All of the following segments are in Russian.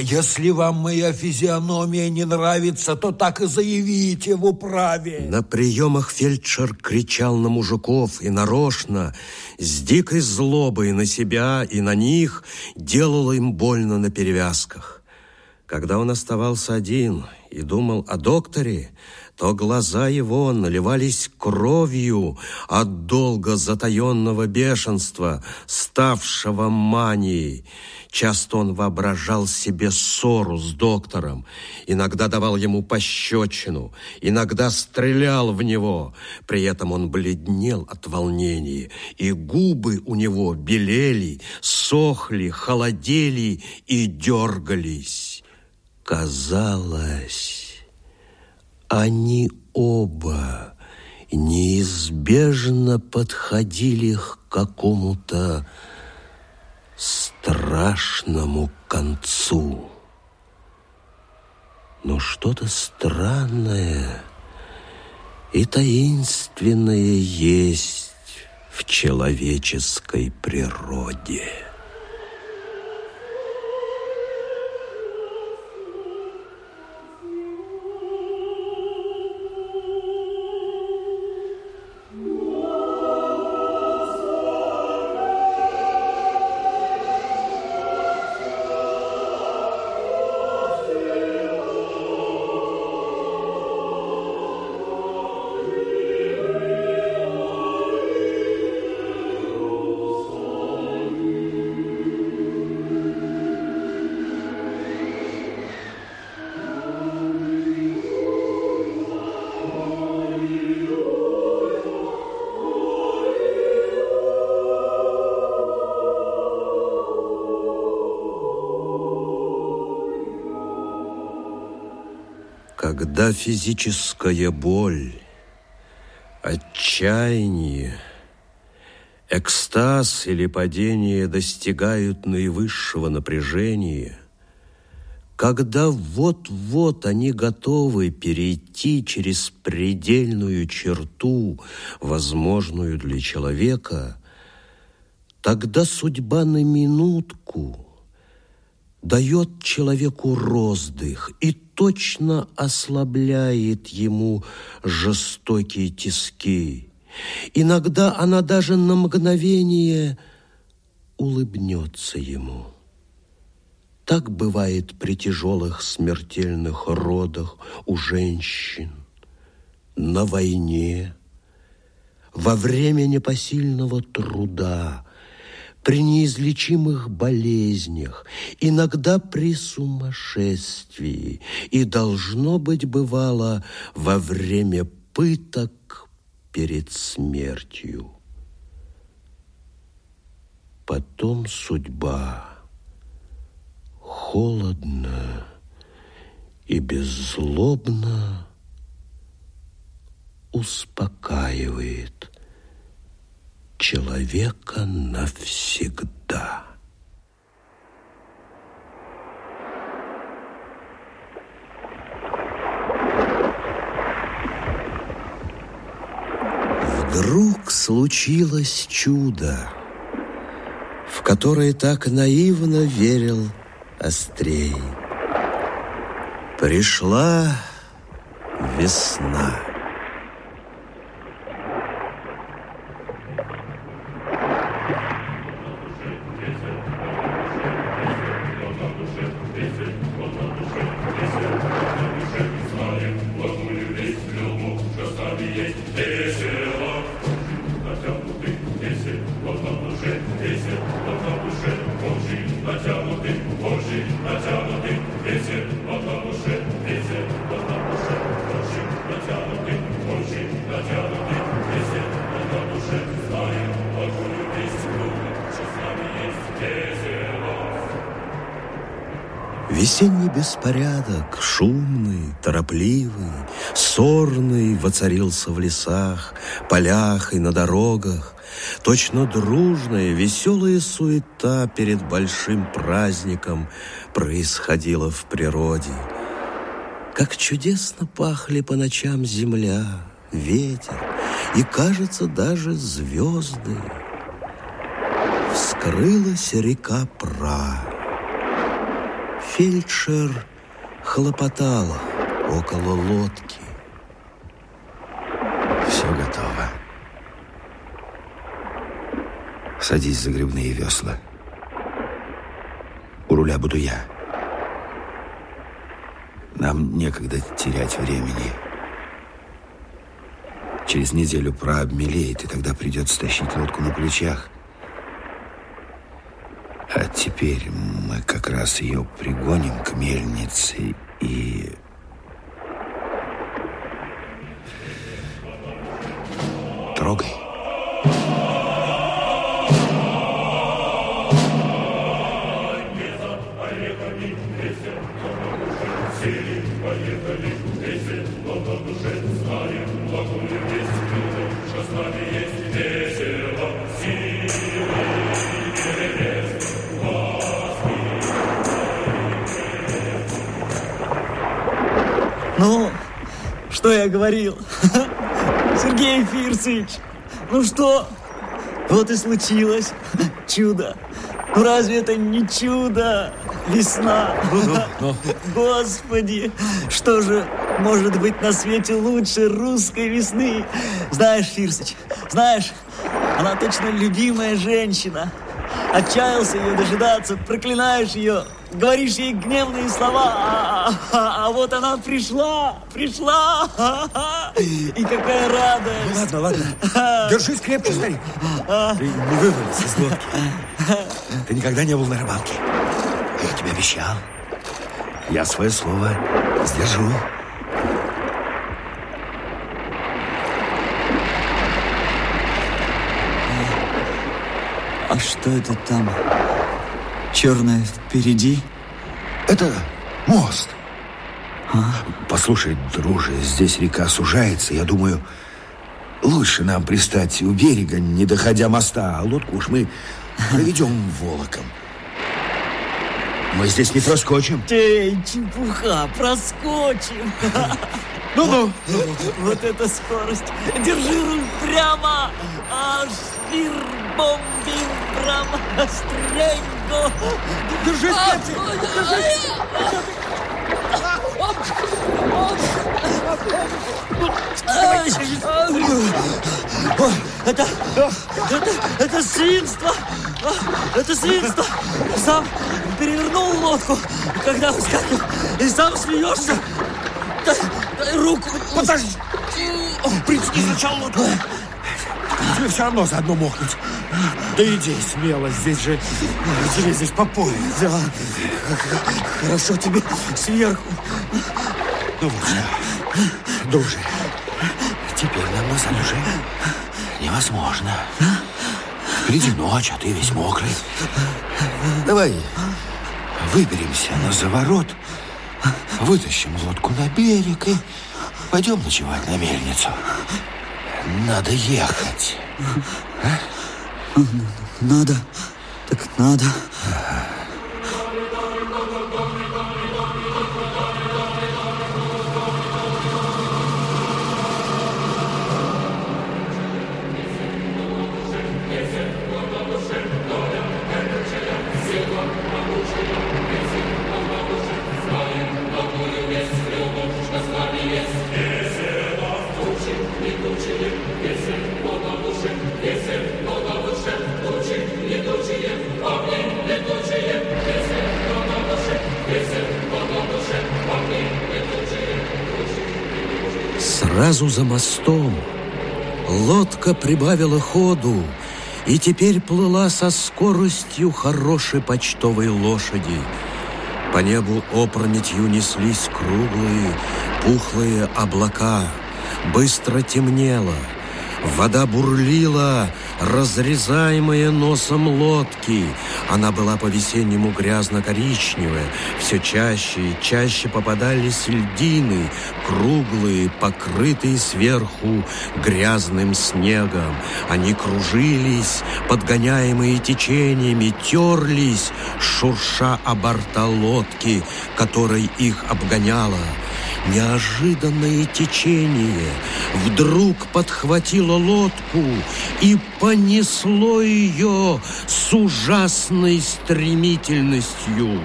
А если вам моя физиономия не нравится, то так и заявите в управе. На приемах фельдшер кричал на мужиков и нарочно, с дикой злобой на себя и на них, делал им больно на перевязках. Когда он оставался один и думал о докторе, то глаза его наливались кровью от долго затаенного бешенства, ставшего манией. Часто он воображал себе ссору с доктором, иногда давал ему пощечину, иногда стрелял в него. При этом он бледнел от волнения, и губы у него белели, сохли, холодели и дергались. Казалось они оба неизбежно подходили к какому-то страшному концу. Но что-то странное и таинственное есть в человеческой природе. Когда физическая боль, отчаяние, экстаз или падение достигают наивысшего напряжения, когда вот-вот они готовы перейти через предельную черту, возможную для человека, тогда судьба на минутку дает человеку роздых и точно ослабляет ему жестокие тиски. Иногда она даже на мгновение улыбнется ему. Так бывает при тяжелых смертельных родах у женщин, на войне, во время непосильного труда, при неизлечимых болезнях, иногда при сумасшествии, и, должно быть, бывало во время пыток перед смертью. Потом судьба. Холодно и беззлобно успокаивает человека навсегда. Вдруг случилось чудо, в которое так наивно верил Острей. Пришла весна. Весенний беспорядок, шумный, торопливый, сорный воцарился в лесах, полях и на дорогах. Точно дружная, веселая суета перед большим праздником происходила в природе. Как чудесно пахли по ночам земля, ветер и, кажется, даже звезды. Вскрылась река Пра Фельдшер хлопотала около лодки. Все готово. Садись за грибные весла. У руля буду я. Нам некогда терять времени. Через неделю прообмелеет, и тогда придется тащить лодку на плечах. А теперь мы как раз ее пригоним к мельнице и... Трогай. Говорил? Сергей Фирсович, ну что? Вот и случилось чудо. Ну разве это не чудо? Весна. Господи, что же может быть на свете лучше русской весны? Знаешь, Фирсыч, знаешь, она точно любимая женщина. Отчаялся ее дожидаться, проклинаешь ее, говоришь ей гневные слова, а, а, а вот она пришла, пришла, и какая радость. Ладно, ладно. Держись крепче, старик. Ты не вывалился из лодки. Ты никогда не был на рыбалке. Я тебе обещал. Я свое слово сдержу. А что это там? Черное впереди? Это мост. Послушай, друже, здесь река сужается. Я думаю, лучше нам пристать у берега, не доходя моста, а лодку уж мы проведем волоком. Мы здесь не проскочим. Эй, чепуха, проскочим. Ну-ну. Вот эта скорость. Держи руль прямо. Аж бир бом бим брам стренго. Держись крепче. Ой, это, это, это свинство! Это свинство! Сам перевернул лодку, когда выскакивал, и сам смеешься. Дай, дай руку. Подожди. Прицепи сначала лодку. Тебе все равно заодно мокнуть. Да иди смело, здесь же... Тебе здесь по пояс. Да, хорошо тебе сверху. Ну вот что, друже, теперь нам назад уже невозможно. Впереди ночь, а ты весь мокрый. Давай выберемся на заворот, вытащим лодку на берег и пойдем ночевать на мельницу. Надо ехать. Надо, так надо. Сразу за мостом лодка прибавила ходу и теперь плыла со скоростью хорошей почтовой лошади. По небу опрометью неслись круглые, пухлые облака. Быстро темнело. Вода бурлила, разрезаемая носом лодки. Она была по-весеннему грязно-коричневая. Все чаще и чаще попадались льдины, круглые, покрытые сверху грязным снегом. Они кружились, подгоняемые течениями, терлись, шурша о борта лодки, которой их обгоняла. Неожиданное течение вдруг подхватило лодку и понесло ее с ужасной стремительностью.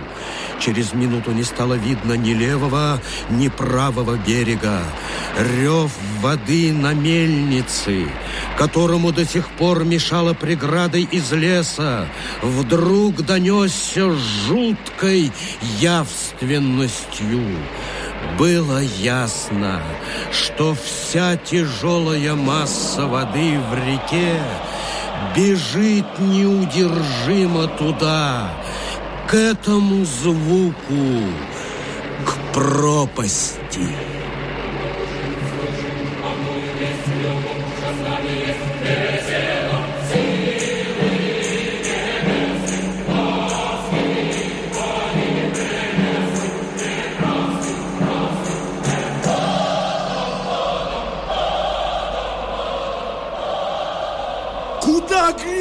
Через минуту не стало видно ни левого, ни правого берега. Рев воды на мельнице, которому до сих пор мешала преградой из леса, вдруг донесся жуткой явственностью. Было ясно, что вся тяжелая масса воды в реке бежит неудержимо туда, к этому звуку, к пропасти.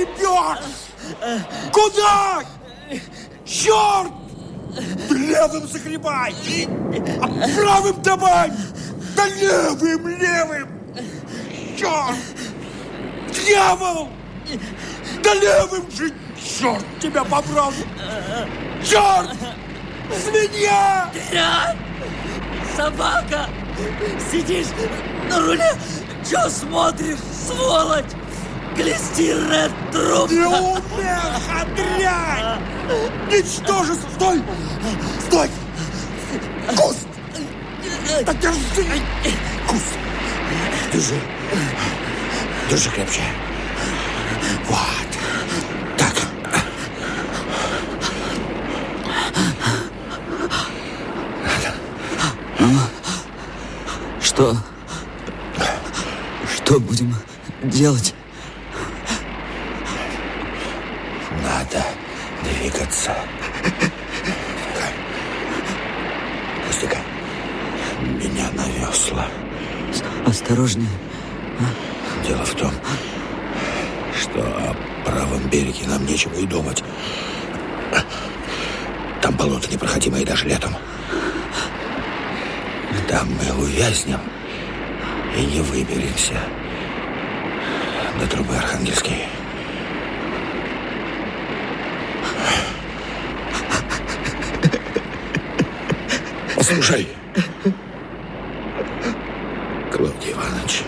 Гребешь? Куда? Черт! Левым загребай! А правым давай! Да левым, левым! Черт! Дьявол! Да левым же! Черт тебя побрал! Черт! Свинья! Дрянь! Собака! Сидишь на руле, чё смотришь, сволочь? Глистирная трубка! Неумеха, дрянь! Ничтожество! Стой! Стой! Куст! Да держи! Куст! Держи! Держи крепче! Вот! Так! Что? Что будем делать? Надо двигаться. Пустяка. Меня на весла. Осторожнее. Дело в том, что о правом береге нам нечего и думать. Там болото непроходимое даже летом. Там мы увязнем и не выберемся до трубы Архангельской. Послушай, Клавдий Иванович,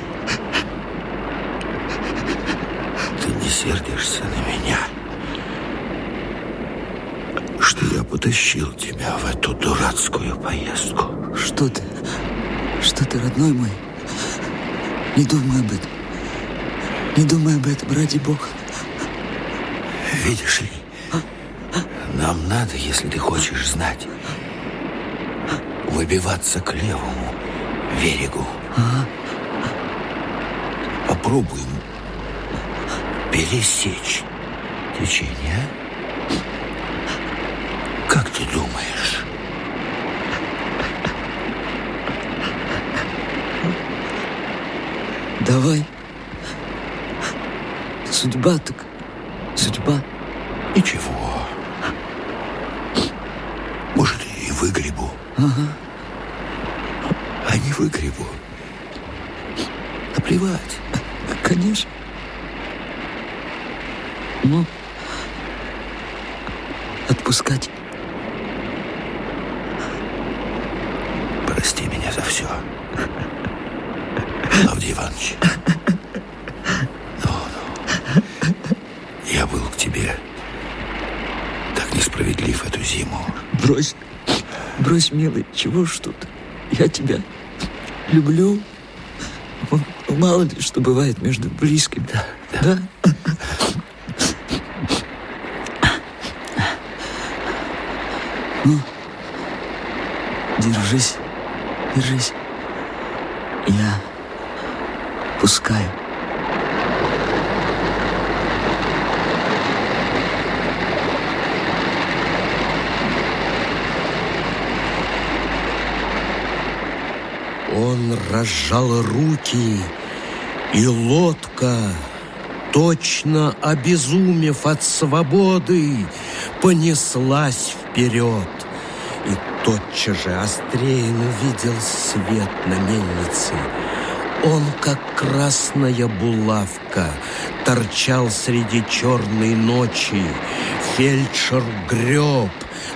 ты не сердишься на меня, что я потащил тебя в эту дурацкую поездку? Что ты? Что ты, родной мой? Не думай об этом. Не думай об этом, ради бога. Видишь ли, нам надо, если ты хочешь знать, выбиваться к левому берегу. Попробуем пересечь течение. Как ты думаешь? Давай. Судьба так. Судьба. Ничего. Может, и выгребу. А не выгребу. Наплевать. Конечно. Ну, отпускать. Прости меня за все. Клавдий Иванович. Ну, ну. Я был к тебе так несправедлив эту зиму. Брось. Брось, милый, чего ж тут? Я тебя люблю. Мало ли, что бывает между близкими. Да? да? Ну, держись, держись. Я пускаю. Он разжал руки, и лодка, точно обезумев от свободы, понеслась вперед. Тотчас же Острейн увидел свет на мельнице. Он, как красная булавка, торчал среди черной ночи. Фельдшер греб,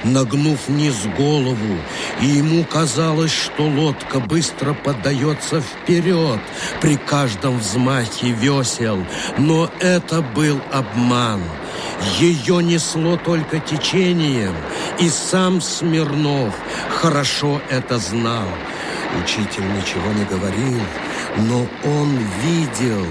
нагнув вниз голову, и ему казалось, что лодка быстро поддается вперед при каждом взмахе весел, но это был обман. Ее несло только течением, и сам Смирнов хорошо это знал. Учитель ничего не говорил, но он видел,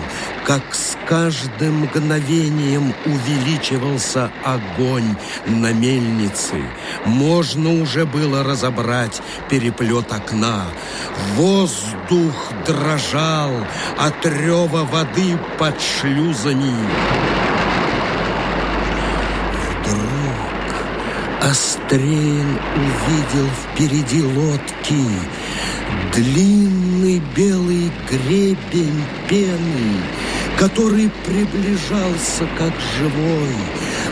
как с каждым мгновением увеличивался огонь на мельнице. Можно уже было разобрать переплет окна. Воздух дрожал от рева воды под шлюзами. Астрейн увидел впереди лодки длинный белый гребень пены, который приближался как живой,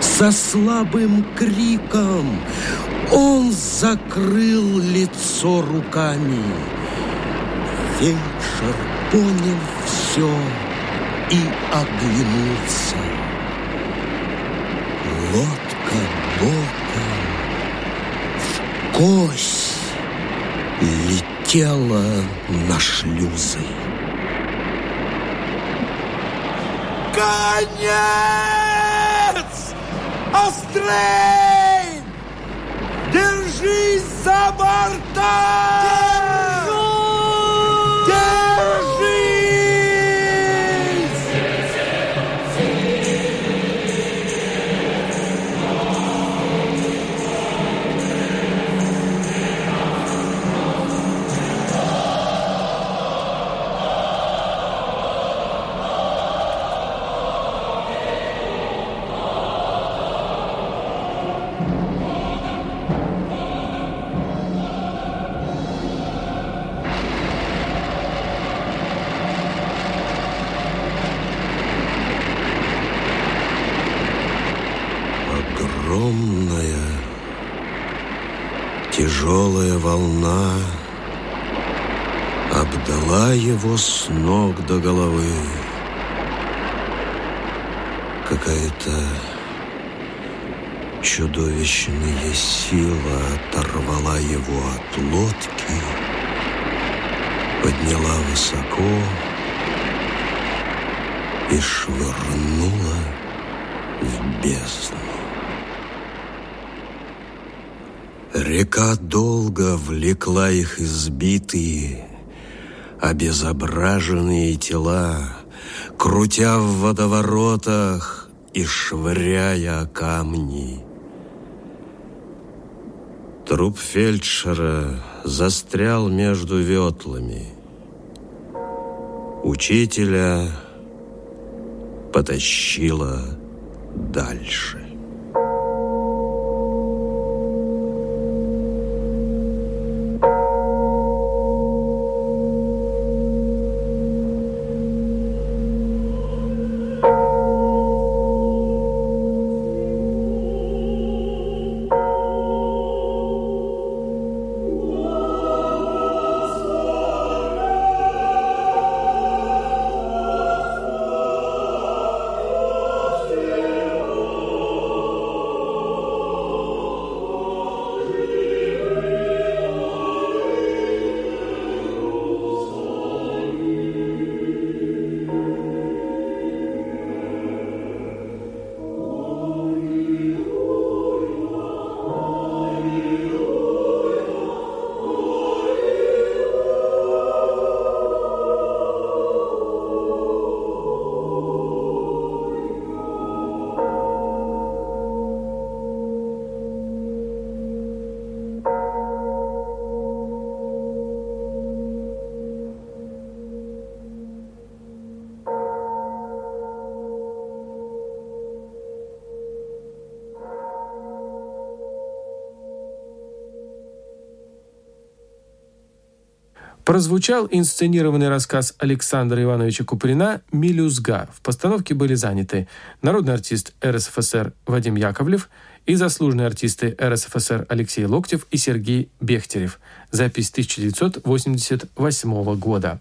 со слабым криком. Он закрыл лицо руками. Фельдшер понял все и оглянулся. Лодка боком кость летела на шлюзы. Конец! Острей! Держись за борта! Волна обдала его с ног до головы. Какая-то чудовищная сила оторвала его от лодки, подняла высоко и швырнула в бездну. Река долго влекла их избитые, обезображенные тела, крутя в водоворотах и швыряя камни. Труп фельдшера застрял между ветлами. Учителя потащила дальше. Прозвучал инсценированный рассказ Александра Ивановича Куприна «Милюзга». В постановке были заняты народный артист РСФСР Вадим Яковлев и заслуженные артисты РСФСР Алексей Локтев и Сергей Бехтерев. Запись 1988 года.